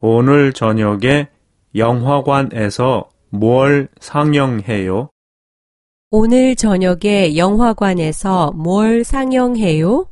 오늘 저녁에 영화관에서 뭘 상영해요? 오늘 저녁에 영화관에서 뭘 상영해요?